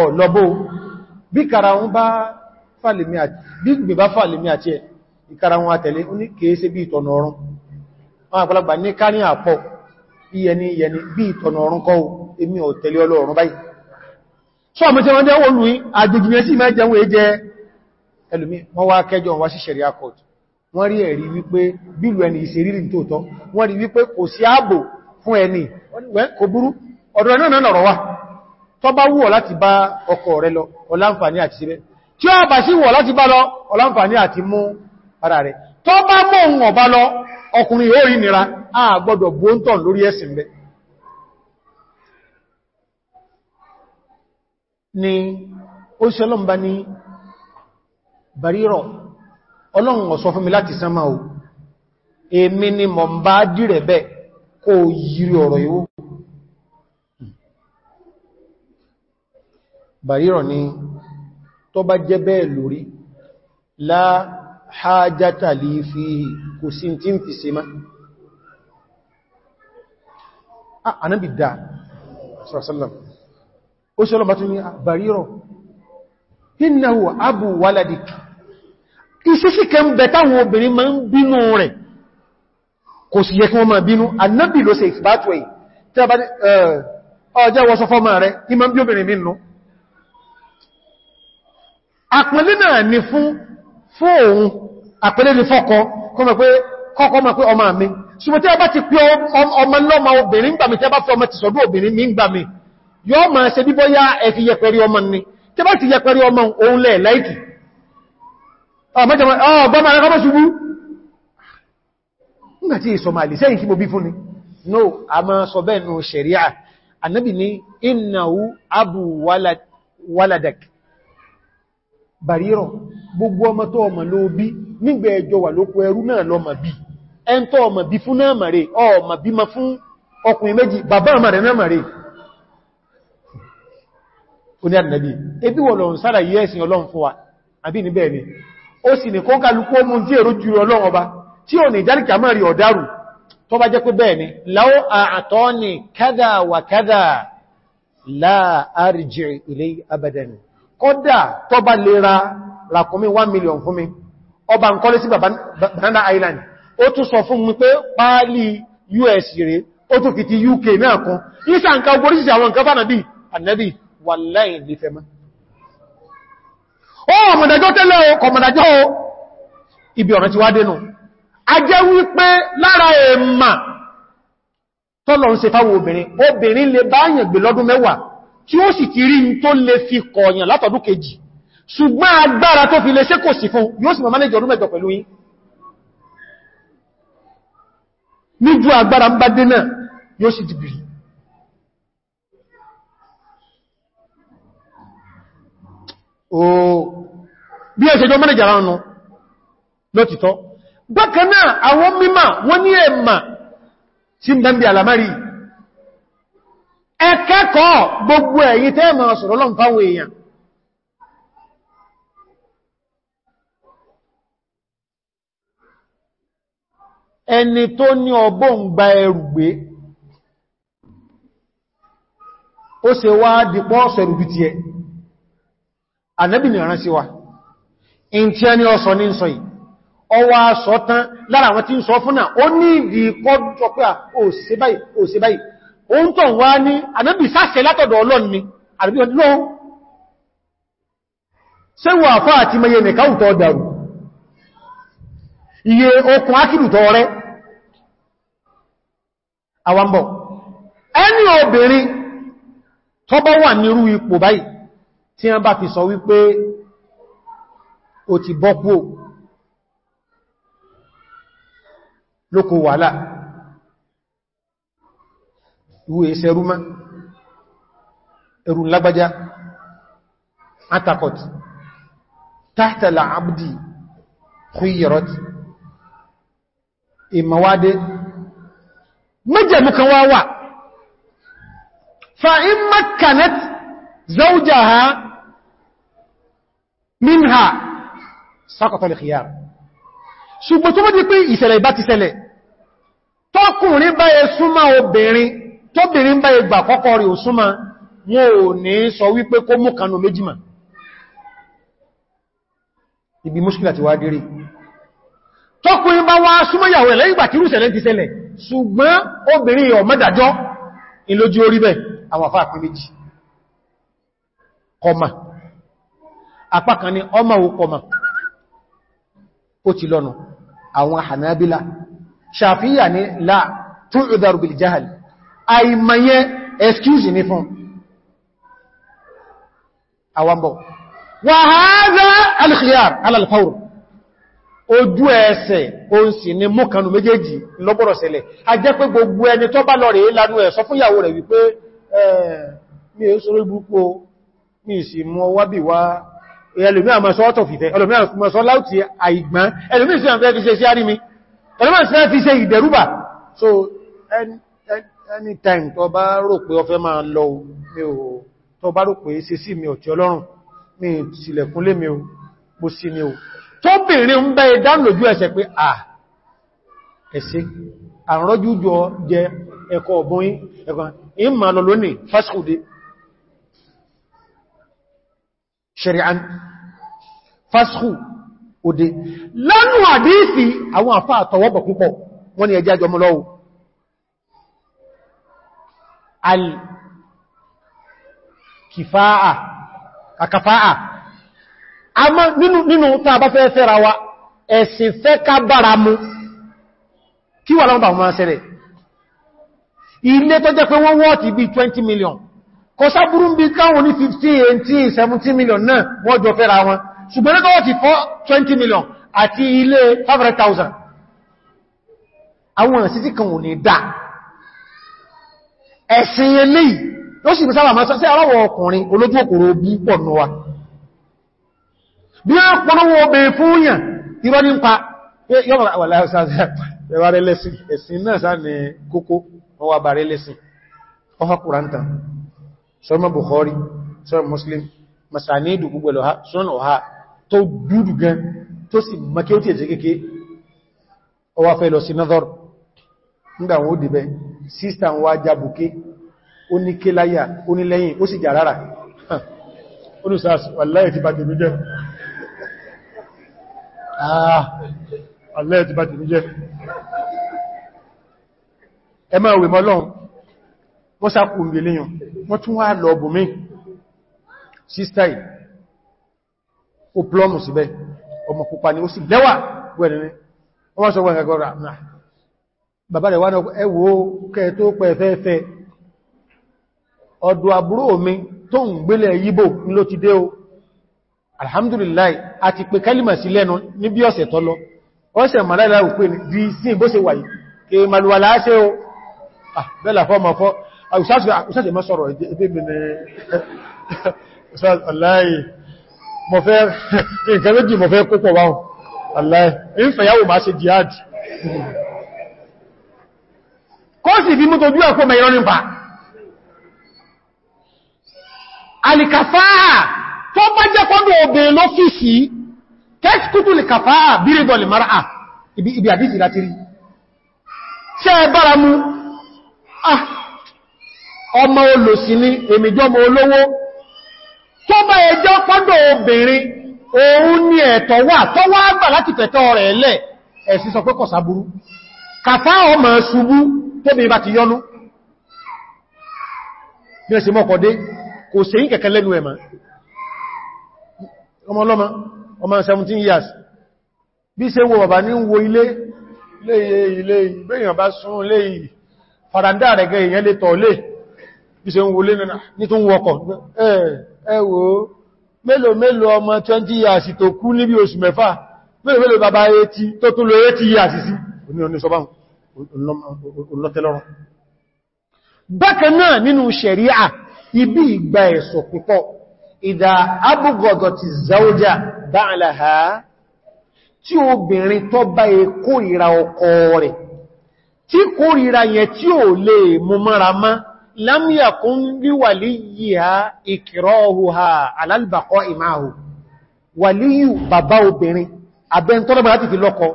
ọlọ́bó bí kara wọn bá fàlèmí àti bí gbè bá fàlèmí àti ẹ̀ ìkara wọn àtẹ̀lé ó ní kèése bí ìtọ̀nà ọ̀run. Wọn àpọ̀lọpàá ní ká ní àpọ̀. Iyẹni iyẹni bí ìtọ̀nà ọ̀run kọ́ èmi ò tẹ̀lé ọlọ́run báyìí. So àmì tí wọ́n jẹ́ olú àgbègbè sí mẹ́jẹ̀ wọ́n jẹ́ ẹlùmí wọ́n wá kẹjọ wá sí sharia court wọ́n rí ẹ̀rí wípé bílù ẹni ìṣèrírí tóòtọ́ wọ́n rí wípé kò sí ààbò fún ẹni. Kò burú. Ọ̀dọ̀ náà lọ̀rọ̀ wá tó bá wù ọ́ láti bá ọkọ rẹ lọ ọláǹfààní àti síbẹ̀ tí ó bá sí wù ọ́ láti bá lọ ọláǹfààní àti mú ara rẹ̀. Tó bá mọ́ ohun ọ̀bá lọ ọkùnrin ọlọ́run ó sọ fún mi láti sánmà o. Èmi ni mọ̀ ń bá dìrẹ̀ bẹ́ kó yìí ọ̀rọ̀ yóò bàrírọ̀ ni tó bá jẹ́ bẹ́ẹ̀ lórí la hajjata li kò sí tí ń fi se má anábì dá ó ṣe ọlọ́bá tún ní bàrírọ̀ innahu abu waladik ìṣẹ́sí kẹ ń bẹ táwọn obìnrin ma ń bínú rẹ̀. Kò sì yẹ kí wọ́n ma bínú. Anábì ló ṣe ìfìbátù ẹ̀. Tí a bá ní ọjọ́ wọ́sọ fọ́mà rẹ̀ ìmọ̀ bí obìnrin mínú àpẹẹlẹ́ náà ni fún fún òun. Àpẹẹlẹ́ ni fọ́kọ. Kọ́kọ́ mọ̀ pé ọmọ mi. Ṣùgbọ́n tí no a máa sọ bẹ́ẹ̀ nù ṣẹ̀ríà. Annabi ni innahu abu waladak. Bàrírọ̀ gbogbo ọmọ tó ọmọ ló bí nígbẹ̀ ẹjọ́ wà lókò ẹrú náà lọ mà bí. Ẹn tó ọmọ bí fún náà màrè ọmọ bí ma fún ọkùnrin méjì bàbá rẹ̀ náà màrè oní àdìnàbí ebí wọ́n lọ sára yí ẹ̀sìn ọlọ́run fún ni ó sì ní kó kálukú ọmọ tí èrò jù ọlọ́run ọba tí ò ní ìjáríkà máa rí ọ̀dárù tó bá jẹ́ pé bẹ́ẹ̀ ni láwọ́ àtọ́ ni kádà wà kádà láà arji ilay abadan. Kọ́dà tó bá lè ra ràkúnmí 1 million fún mi ọba ń kọ́lé sí Banana Island. Ó tún sọ fún mi pé páálí US rẹ̀ ó tún fi ti UK náà kan ìsà nǹkan ogbórísìsì àwọn nǹkan bá nàbí ànẹ́bí wà láìn lè fẹ́mọ́ ó ọmọdàjọ́ tẹ́lẹ̀ ọmọdàjọ́ ibi ọ̀rọ̀ ti wá dénú. A jẹ́ wípé lára èèmà tọ́lọ ń ṣe fáwọn obìnrin obìnrin lè báyàn gbé lọ́dún mẹ́wàá tí ó sì ti rí tó lè fi kọ̀ọ̀yàn látọ̀dún kejì. Ṣùgbọ́n agbára tó fi lè ṣe kò sí fún yóò sì mọ̀ mánéjì ọdún mẹ́jọ pẹ̀lú yín. Níjú agbára ń bá dé náà yóò sì dìbìrì bí ẹ̀ ṣẹjọ́ mánéjì ara ọ̀nà lọ́tìtọ́ bákan náà àwọn mímọ̀ wọ́n ní ẹ̀mà tí ń bí alamari ẹkẹ́kọ̀ọ́ gbogbo ẹ̀yin tẹ́ ma sọ̀rọ̀ lọ́n Ànábì ní ọ̀rán sí wa. In tí a ní ọsọ ní sọ yìí. Ọwá sọ tán lára àwọn tí ń sọ fún náà ó ní ìdí kọjọ pé ó ṣe báyìí ó ṣe báyìí. Ó ń tọ̀ wá ní Ànábì sáṣẹ látọ̀dọ̀ Ọlọ́run ni. Àrẹ́bí ọdún ṣe wà fà àti mẹ́yẹ nìkáùtọ̀ dàrú? Iye okùn ákìlùtọ̀ rẹ? Àwambọ̀ ẹni obìnrin tó bá wà nírú ipò báyìí tí a bá ti sọ wípé o ti bọ́pò lókò wàhálà ìwò èsẹ̀ ẹrúmá ẹrùn lágbájá atakọ̀t tàtàlà abdi khuyyarot ìmọ̀wádé mẹ́jẹ̀mù kan fa in makkanat zawjaha minha sakọtọ̀lẹ̀ khiyar ṣùgbọ́n tó mọ́ di pé ìṣẹ̀lẹ̀ ìbá ti ṣẹlẹ̀ tọ́kùnrin bá yẹ súnmọ́ obìnrin tóbìnrin bá yẹ gbà kọ́kọ́ rí ò súnmọ́ wọn ò ní sọ wípé kó mú kanú méjìmá ibi múṣkílà ti wá dérí tọ́kùnrin bá wá súnmọ́ ìyàwó ti ṣẹlẹ̀ ṣùgbọ́n obìnrin yọ mẹ́dàjọ́ ìlójú orí bẹ́ẹ̀ àwọn àfáà apákan ní ọmọ ò kọmà ó ti lọ́nà àwọn Hanabila. Shafi'iyya ní la tu'dharu bil jahl. Àìmọ̀yẹ excuse ní fún. Àwambọ̀ wa hadha al-khiyar ala al-fawr ojú ẹsẹ̀ ń sì ní mọ́kànlù méjèèjì lọ́gbọ̀rọ̀ sẹlẹ̀ a jẹ́ pé gbogbo ẹni tó bá lọ́rẹ̀ lánú ẹ̀ sọ fún rẹ̀ wípé mi è sórí burúkú mi sì mọ́ wábí wá ẹlòmí àmọ́sọ́ ọ̀tọ̀ fìfẹ́ ẹlòmí àmọ́sọ́ láti àìgbọ́n ẹlòmí sí àmọ́ fi ṣe sí àrí mi ẹlòmí sí fi ṣe ìdẹ̀rúbà. So anytime tó bá rò pé ọ fẹ́ máa lọ mi ò tó bá rò pé ṣe sí mi ọ̀tí ọlọ́run mi sílẹ̀kúnlé mi ò bó sí mi ò tó bèèrè ń bẹ́ ìdánlójú ẹsẹ̀ pé à ẹ̀sẹ̀ àrọ́jú jọ jẹ ẹ̀kọ́ ọ̀bọ̀n ẹ̀kọ́ ìmà lọ lónìí fásikúdé ṣẹ̀rìán fásikú òdé lánú àdífì àwọn àfá àtọwọ́bọ̀ púpọ̀ wọ́n ni ẹjá jọmọ́ lọ́wọ́. Al-kìfáà àkàfáà àmọ́ nínú nínú tàà bá fẹ́ fẹ́ra wa ẹ̀sìn fẹ́ ká bára mú kí wà lọ́nà àwọn ṣẹlẹ̀? Ilé tó pé wọ́n wọ́ọ̀tí bí 20 million kò sáburú bí káwọn ní 15 18 17 million náà wọ́n jọ fẹ́ra wọn. Ṣùgbọ́n wọ́n ti fọ́ 20 million àti ilé 500,000 àwọn tí kan ò ní dá ẹ̀sìn eléyìí ló sì sábà máa sọ sí aláwọ̀ ọkùnrin olójú òkòrò bí pọ̀ nù wa. Bí a pọ̀lọ́wọ́ obè fún yàn irọ́ ní ń pa. Yọ́wàrẹ́ wọ́n sọ́rọ̀ Bukhari? Sọ́rọ̀ Muslim? Masanidu gbogbo ẹ̀lọ́ha sọ́nà ọha tó dúdú gan tó sì makẹ́ tí ẹ̀jẹ́ kéèké ọwá fẹ́ lọ sí nazar. Nígbà wọn dìbẹ̀ sísta wá jábùké ó ní ké ó ní lẹ́yìn ó sì jà rárá. Olùsàs wàláyé ti bá tèmi jẹ́. Ah wàláyé ti bá tèmi jẹ́. Ẹ máa wọ́n wọ́n tún wá lọ bùnmí sísta ì ó plọ́mù síbẹ̀. Ọmọ pupa ni ó sì lẹ́wà. Gbẹ̀rẹ̀ wọ́n sọ wọ́n gagọ́ra náà bàbá rẹ̀ wá náà ẹwọ́ kẹ́ tó pẹ̀ fẹ́fẹ́ ọdọ̀ àbúrò mi tó ń gbélẹ̀ yíbò ló ti dé o. Alhamdulillah àti pé kálìmà sí lẹ́nu ní bí ọ̀sẹ̀ tó lọ àwùsáṣẹ́ mọ́ sọ̀rọ̀ ẹgbẹ́ mẹ́rin ọláyìí mọ̀ fẹ́ [LAUGHS] nǹkan méjì mọ̀ fẹ́ kópọ̀ wáhùn aláì ìfẹ̀yàwó máa ṣe jihad. Kó sì fi mú tójú ẹ̀kọ́ mẹ́rọ nípa alìkàfáà tó bá jẹ́ kọ́dọ̀ obìnrin lọ́fíìsì tẹ́sìkútù lìkàfáà bírídọ̀ lè mara ibi àdísì láti rí. Ṣe bára mú ọmọ olòsì ni èmìjọmọ olówó. Tó bá ẹjọ́ kọ́dọ̀ obìnrin òun ni ẹ̀tọ́ wà. Tó wá gbà láti fẹ̀tọ́ rẹ̀ lẹ̀ ẹ̀sì sọ pé kọ̀sá burú kàfá ọmọ ṣubú tóbi bá ti yọnú. Bí ẹ̀sì mọ́kọ̀dé kò sí yí kẹ̀kẹ́ lẹ́nu ẹ̀mà ọmọlọ́mọ ọmọ 17 years. Bí wo bàbá ní wo ilé ilé ìgbéyàn bá sún lé farandá rẹ̀ gẹ́ èèyàn lè tọ̀ lé bí ṣe ń wo lé ní tó ń wọkọ̀. Ẹ wò mélòó mélòó ọmọ 20 years tó kú níbi oṣù mẹ́fà? Mélòó mélòó bàbá 80 tó tún lọ 80 years sí? Oní ọ̀nà sọ́bá olótẹ́lọ́rọ̀ bákan nínú ṣẹ̀ríà ibi ìgbà ẹ̀sọ̀ púpọ̀. Ìdá abúgọ̀gọ̀ ti záójá ba'laha tí obìnrin tó bá e kórìíra ọkọ rẹ̀ tí kórìíra yẹn tí ò lè mú mọ́ra má yakun li waliyha ikrahuha ala al-baqa'i ma'ahu wàlíyù bàbá obìnrin. Abẹ́ntọ́lọ́bà láti fi lọ́kọ.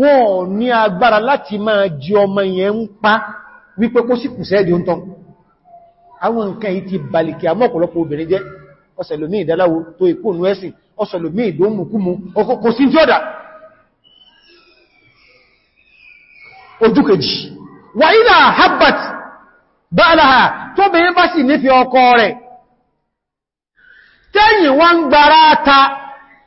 Wọ́n ní agbára láti máa jí ọmọ yẹn ń pa wípé kó sì kùsẹ́ di oúntọ́ àwọn nǹkan yìí ti balìkì àmọ́ ọ̀pọ̀lọpọ̀ obìnrin jẹ́. Ọ̀sẹ̀lòmí ìdáláwo tó ìpónú ẹ̀sìn. Ọ̀sẹ̀lòmí ìdómùkúmu kò sí tí ọ̀dà ojú wà habbat ba'laha tó bèyẹ bá sì nífẹ́ ọkọ rẹ̀. Tẹ́yìn wọ́n ń gbára ta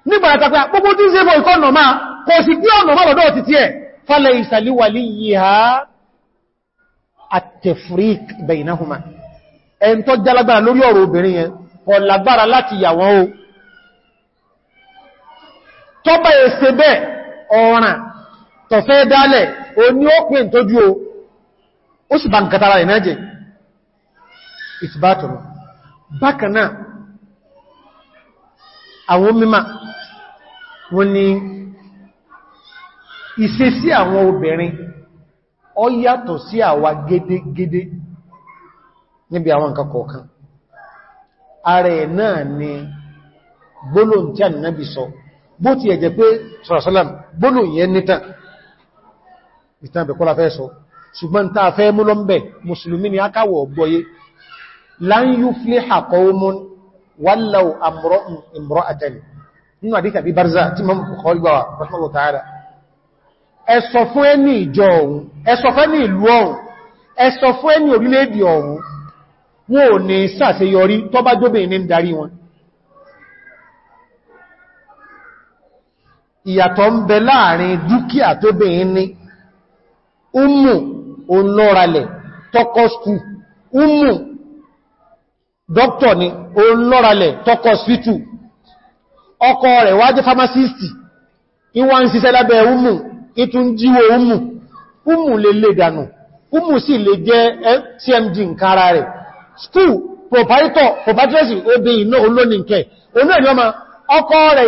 nígbàrátà pé gbogbo tí ń ṣe bọ̀ ìkọ́ nọ̀má kò sì gbí ọ̀nà mọ́ lọ́dọ̀ ti tí ẹ̀. Falẹ̀ ìsàlíwàlì yìí ha at-tafriq baynahuma. Ẹn tó jálágbára lórí ọ̀rọ̀ obìnrin yẹn kò lágbára láti yà wọ́n o. Tó bá èsẹ bẹ́ ọ̀ràn tó fẹ́ dálẹ̀ o ní ó pín tójú o ó sì bá ń katara rẹ̀ náà jẹ. Ìtìbátọ̀rọ̀ bákanáà àwọn mímá wọ́n ní ìṣesí àwọn obìnrin ó yàtọ̀ sí àwa gédégédé níbi àwọn nǹkan kọ̀ọ̀kan. Ààrẹ náà ni gbólóhùn tí Ànábì sọ. Bó ti ẹ̀jẹ̀ pé sọ̀rọ̀sọ́lám gbólóhùn yẹn nítàn ìtàn bẹ̀kọ́lá fẹ́ sọ ṣùgbọ́n tàà fẹ́ mú lọ́mbẹ̀ mùsùlùmí ni akáwọ̀ ọgbọ́yé lan yufliha qawmun wallaw imra'atan. Nínú àdíkà bí Barzah tí mọ́ kọlùgbà rahimahullahu ta'ala. Ẹsọ fún ẹni ìjọ ọ̀hún ẹsọ fún ẹni ìlú ọ̀hún fún ní darí wọn. Ìyàtọ̀ ń bẹ láàárín dúkìá tó bèèyàn ní umu onóralẹ̀ tọ́kọ́ skú umu. Dọ́kítọ̀ ni onóralẹ̀ tọ́kọ́ spítù rẹ̀ wá jẹ́ pharmacist ìwá ń ṣiṣẹ́ lábẹ́ umu ìtún jíwo umu. Umu lè lè dànù umu sì lè jẹ́ tmd nkara rẹ̀. School proprietor proprietorship obì iná olónìkẹ́ onú ẹ̀ni ọmọ ọkọ rẹ̀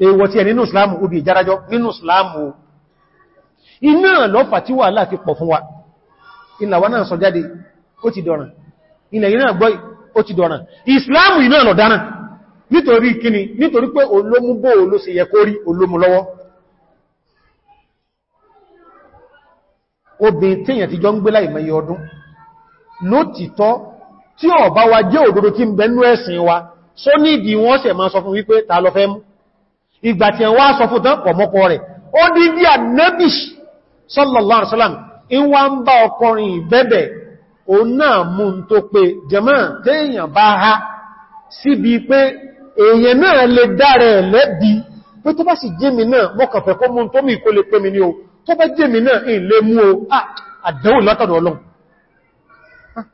èwọ̀ tí ẹ nínú islamu obì ìjárájọ́ nínú islamu iná lọ́fà tí wà láti pọ̀ fún wa. Ilà wa náà sọ jáde ó ti dọ̀ràn. Ilẹ̀ náà gbọ́ ó ti dọ̀ràn. Islamu iná lọ dáná. Nítorí kíni? Nítorí pé olómú bó ló ṣe yẹ kó rí olómú wa jẹ́ òdodo tí ń bẹnú ẹ̀sìn wa só ní ìdí wọ́n sẹ̀ máa sọ fún wípé ta lọ fẹ́ mú ìgbà tí wọ́n sọ fún tán pọ̀mọ́kọ rẹ̀. Ó dí bí Ànábì sallallahu alaihi wasallam in wá ń bá ọkọrin ìbẹ́bẹ̀ o náà mú n tó pé jẹmọ́ téèyàn bá ha síbi pé èèyàn mi ní o. Tó bá jẹ́mi náà in lè mú o. Àdánwò látọ̀dọ̀ Ọlọ́run.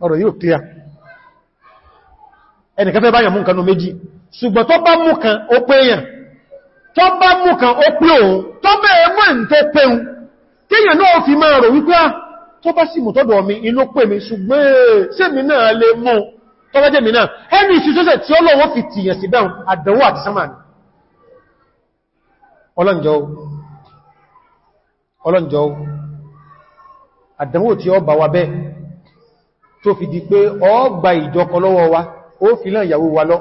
Ọ̀rọ̀ yóò kíyà ẹnìkan fẹ́ báyàn mú nǹkan méjì. Ṣùgbọ́n tó bá mú kan ó pé èèyàn tó bá mú kan ó pé òun. Tó bẹ́ẹ̀ mọ́ ń tó péun kíyàn náà fi máa rò wípé tó bá sì mú tọ́dọ̀ mi inú pè mi ṣùgbọ́n sẹ́mi náà lè mú? Tó bá jẹ́ mi náà ẹni ìṣúṣẹ́sẹ̀ tí ó lọ́wọ́ fi tìyàn sí dáun àdánwò àti sámàní ọlọ́njọ́ àdánwò tí ó bá wa bẹ́ tó fi di pé ọ gba ìjọkọ lọ́wọ́ wa ó fi lán wa lọ.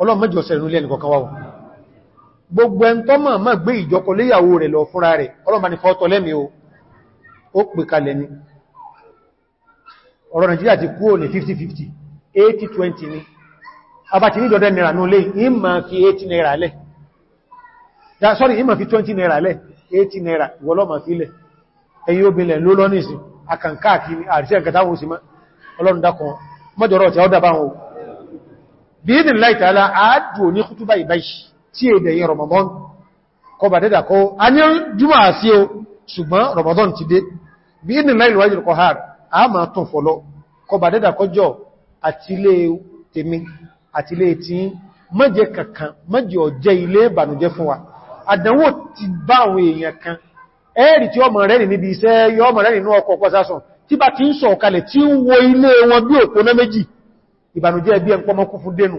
Ọlọ́run mẹ́jọ sẹ̀rẹ̀ nílẹ̀ nìkan kan wáwọ̀ gbogbo ẹn tó máa máa gbé ìjọkọ léyàwó rẹ̀ lọ fúnra rẹ̀ ọlọ́mà ní fọ́tọ̀ lẹ́mí o. Ó pè kalẹ̀ ní ọ̀rọ̀ Nàìjíríà ti kúrò ní 50-50 80-20 ní abàtí ní ìjọdẹ́ naira ní olè ìmà fi 80 naira lẹ̀. Sorry ìmà fi 20 naira lẹ̀. 80 naira ìwọlọ́mà fi lẹ̀. Ẹ̀yí obìnrin ló lọ́nìsìn akànkáàkì àrísẹ́ ẹ̀kẹtàwò sí ọlọ́run dákan mọ́jọ̀rọ̀ tí ó dábá wọn bí i dìnlá ìtàlá àádùn ní kútúbà ìbáyìí tí èdè yìí Ramadan. Kọ bà dẹ́dà kọ́ a ní jùmọ̀ àsí o ṣùgbọ́n Ramadan ti dé. Bí i dìnlá ìlúwájú kọ ha a máa tún fọ́lọ́ kọ bà dẹ́dà kọjọ́ àtílé tèmi àtílé tí mọ́jẹ kankan mọ́jẹ ọjẹ́ ilé ìbànújẹ́ fún wa. Àdánwò ti bá àwọn èèyàn kan. Ẹ́rì tí ọmọ rẹ̀ níbi iṣẹ́ yọ ọmọ rẹ̀ nínú ọkọ̀ pọ́sásùn tí bá ti ń sọ kalẹ̀ tí ń wo ilé wọn bí òpó náà méjì ìbànújẹ́ bí ẹnkọ́ mọ́kú fún dénú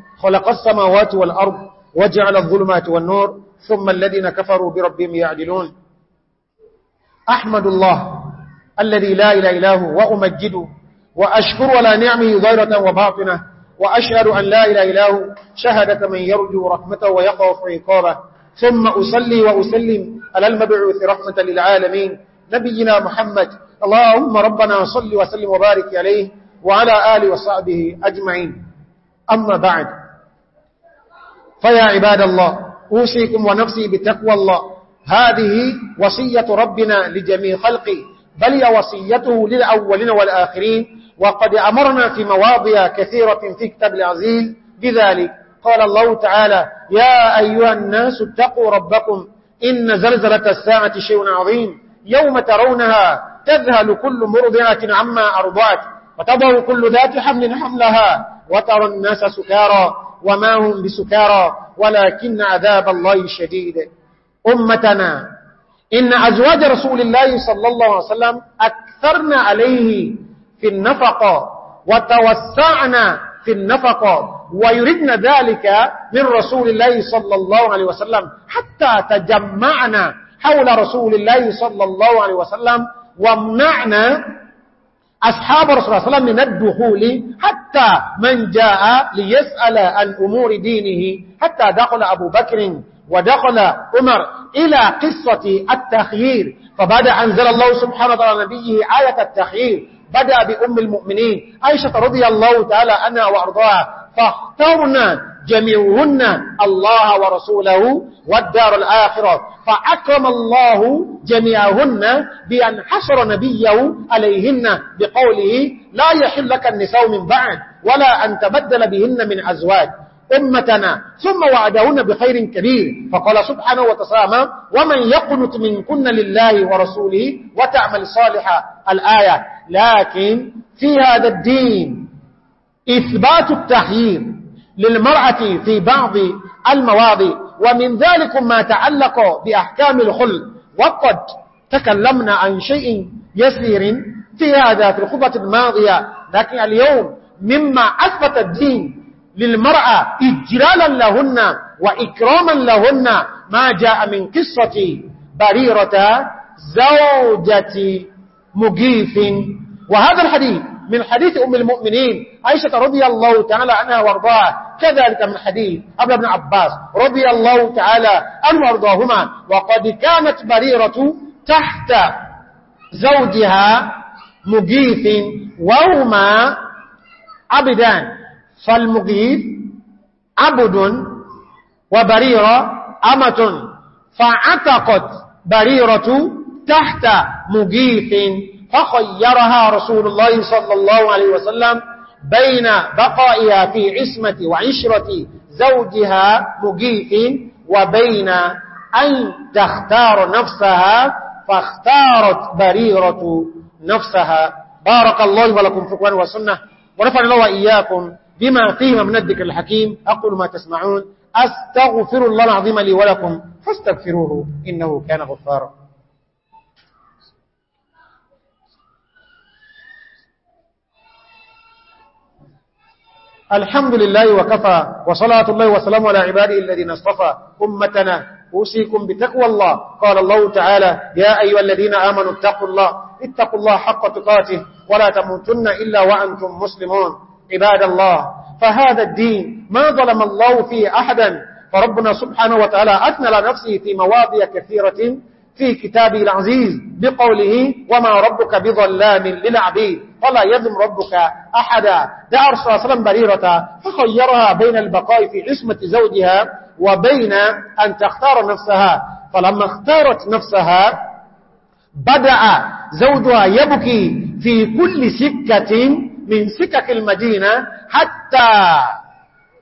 خلق السماوات والأرض وجعل الظلمات والنور ثم الذين كفروا بربهم يعدلون. أحمد الله الذي لا إله إلا هو وأمجده وأشكر ولا نعمه ظاهرة وباطنة وأشهد أن لا إله إلا هو شهدة من يرجو رحمته ويخاف عقابه. ثم أصلي وأسلم على المبعوث رحمة للعالمين. نبينا محمد اللهم ربنا صل وسلم وبارك عليه وعلى آله وصحبه أجمعين. أما بعد فيا عباد الله أوصيكم ونفسي بتقوى الله. هذه وصية ربنا لجميع خلقه بل وصيته للأولين والآخرين. وقد أمرنا في مواضع كثيرة في كتاب العزيز بذلك. قال الله تعالى يا أيها الناس اتقوا ربكم إن زلزلة الساعة شيء عظيم يوم ترونها تذهل كل مرضعة عما أرضعت. وتضع كل ذات حمل حملها وترى الناس سكارى وما هم بسكارى ولكن عذاب الله شديد. أمتنا إن أزواج رسول الله صلى الله عليه وسلم أكثرنا عليه في النفقة وتوسعنا في النفقة ويردنا ذلك من رسول الله صلى الله عليه وسلم حتى تجمعنا حول رسول الله صلى الله عليه وسلم ومنعنا أصحاب رسول الله صلى الله عليه وسلم من الدخول حتى من جاء ليسأل عن أمور دينه حتى دخل أبو بكر ودخل عمر إلى قصة التخيير. فبدأ أنزل الله سبحانه وتعالى نبيه آية التخيير. بدأ بأم المؤمنين عائشة رضي الله تعالى عنها وأرضاها. فاخترنا جميعهن الله ورسوله والدار الآخرة. فأكرم الله جميعهن بأن حشر نبيه عليهن بقوله لا يحل لك النساء من بعد ولا أن تبدل بهن من أزواج أمتنا ثم وعدهن بخير كبير. فقال سبحانه وتسامى ومن يقنت منكن لله ورسوله وتعمل صالحا الآية. لكن في هذا الدين إثبات التحيير للمرأة في بعض المواضع. ومن ذلك ما تعلق بأحكام الخل وقد تكلمنا عن شيء يسير في هذا في الخطبة الماضية. لكن اليوم مما أثبت الدين للمرأة إجلالا لهن وإكراما لهن ما جاء من قصة بريرة زوجة مجيف. وهذا الحديث من حديث أم المؤمنين عائشة رضي الله تعالى عنها وأرضاها. كذلك من حديث أبو بن عباس رضي الله تعالى عنه وأرضاهما. وقد كانت بريرة تحت زوجها مجيث وهما عبدان. فالمجيث عبد وبريرة أمة. فعتقت بريرة تحت مجيث فخيرها رسول الله صلى الله عليه وسلم بين بقائها في عصمة وعشرة زوجها مجيث وبين أن تختار نفسها فاختارت بريرة نفسها. بارك الله ولكم في القرآن والسنة ونفعل الله وإياكم بما فيهما من الذكر الحكيم. أقول ما تسمعون. أستغفر الله العظيم لي ولكم فاستغفروه إنه كان غفارا. الحمد لله وكفى وصلاة الله وسلام على عباده الذين اصطفى أمتنا. أوسيكم بتقوى الله. قال الله تعالى يا أيها الذين آمنوا اتقوا الله اتقوا الله حق تقاته ولا تموتن إلا وأنتم مسلمون. عباد الله فهذا الدين ما ظلم الله فيه أحدا. فربنا سبحانه وتعالى أثنى لنفسه في مواضع كثيرة في كتابه العزيز بقوله وما ربك بظلام للعبيد. ولا يظلم ربك أحدا. دعا رسول الله صلى بريرة فخيرها بين البقاء في عصمة زوجها وبين أن تختار نفسها. فلما اختارت نفسها بدأ زوجها يبكي في كل سكة من سكك المدينة حتى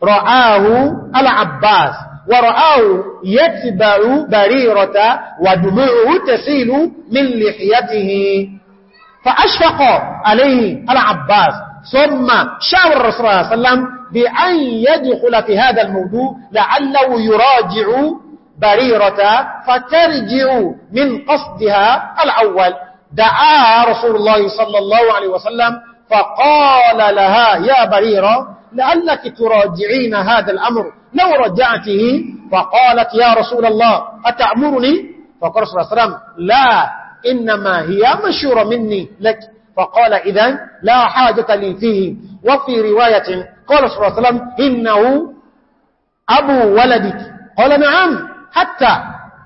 رآه العباس. ورآه يتبع بريرة ودموعه تسيل من لحيته. فأشفق عليه العباس. ثم شاور الرسول صلى الله عليه وسلم بأن يدخل في هذا الموضوع لعله يراجع بريرة فترجع من قصدها الأول. دعا رسول الله صلى الله عليه وسلم فقال لها يا بريرة لعلك تراجعين هذا الأمر لو رجعته فقالت يا رسول الله أتأمرني؟ فقال صلى الله لا إنما هي مشورة مني لك. فقال إذن لا حاجة لي فيه. وفي رواية قال صلى الله عليه وسلم إنه أبو ولدك. قال نعم حتى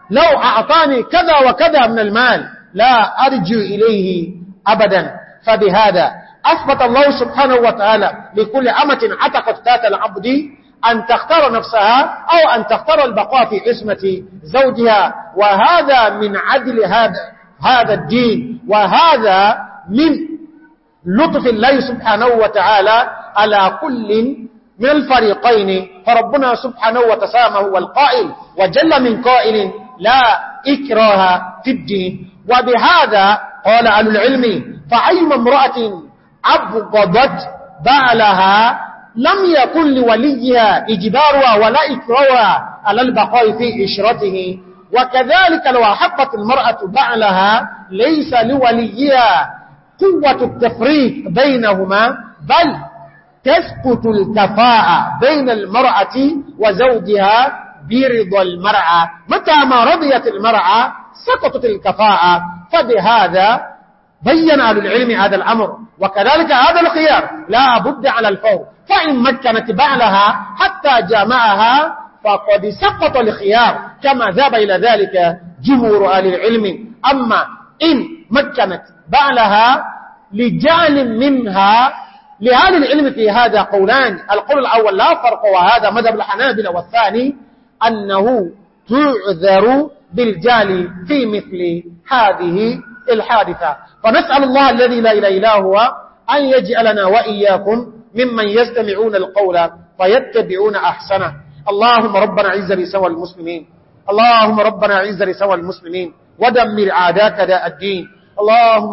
لو أعطاني كذا وكذا من المال لا أرجو إليه أبدا. فبهذا أثبت الله سبحانه وتعالى لكل أمة عتقت تات العبد أن تختار نفسها أو أن تختار البقاء في عصمة زوجها. وهذا من عدل هذا هذا الدين. وهذا من لطف الله سبحانه وتعالى على كل من الفريقين. فربنا سبحانه وتسامه والقائل وجل من قائل لا إكراه في الدين. وبهذا قال أهل العلم فأي امرأة أبغضت بعلها لم يكن لوليها إجبارها ولا إكراها على البقاء في إشرته وكذلك لو أحقت المرأة بعلها ليس لوليها قوة التفريق بينهما بل تسقط الكفاءة بين المرأة وزوجها برضا المرأة. متى ما رضيت المرأة سقطت الكفاءة. فبهذا بين أهل العلم هذا الأمر. وكذلك هذا الخيار. لا بد على الفور. فإن مكنت بعلها حتى جامعها فقد سقط الخيار كما ذهب إلى ذلك جمهور أهل العلم. أما إن مكنت بعلها لجعل منها لأهل العلم في هذا قولان. القول الأول لا فرق وهذا مذهب الحنابلة والثاني أنه تعذر بالجال في مثل هذه الحادثة. فنسأل الله الذي لا إله إلا هو أن يجعلنا وإياكم ممن يستمعون القول فيتبعون أحسنه. اللهم ربنا عز لسوى المسلمين. اللهم ربنا عز لسوى المسلمين. ودمر عاداك داء الدين. اللهم